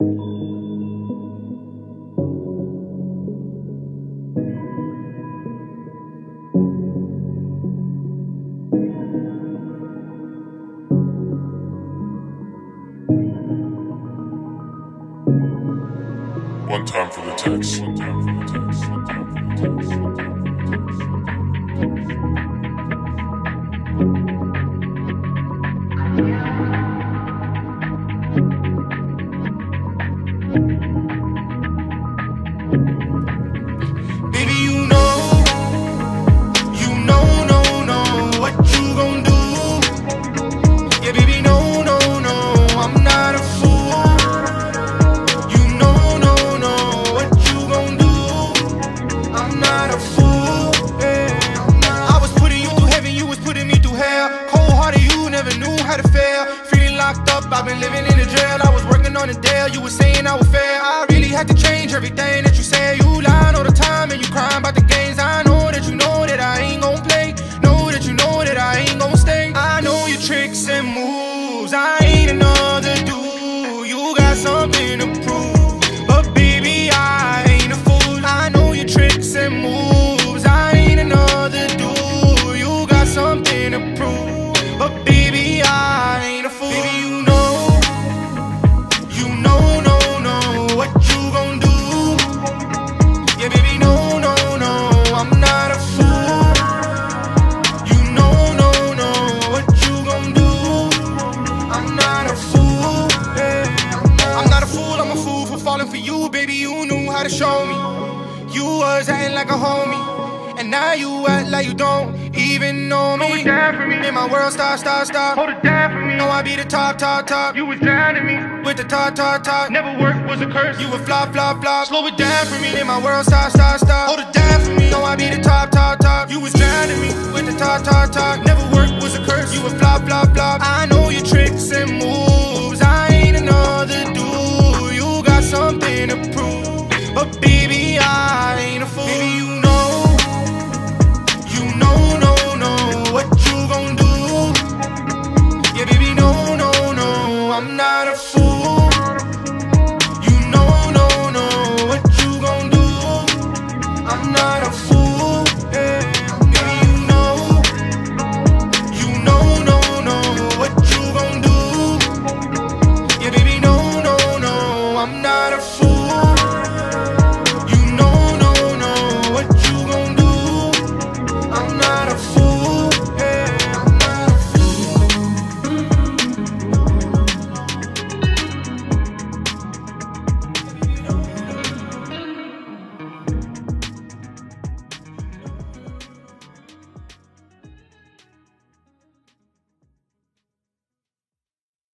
One time for the text. I've been living in a jail. I was working on a deal, you were saying I was fair. I really had to change everything that you say. You lying all the time and you crying about the games. I know that you know that I ain't gon' play. Know that you know that I ain't gon' stay. I know your tricks and moves. I ain't another dude. You got something to prove. How to show me. You was acting like a homie. And now you act like you don't even know me. Hold it down for me. In my world, stop, stop, stop. Hold it down for me. Know I be the top, top, top. You was drowning me. With the top, top, top. Never work was a curse. You would flop, flop, flop. Slow it down for me. In my world, stop, stop, stop. Hold it down for me. Know I be the top, top, top. You was drowning me with the top, top, top.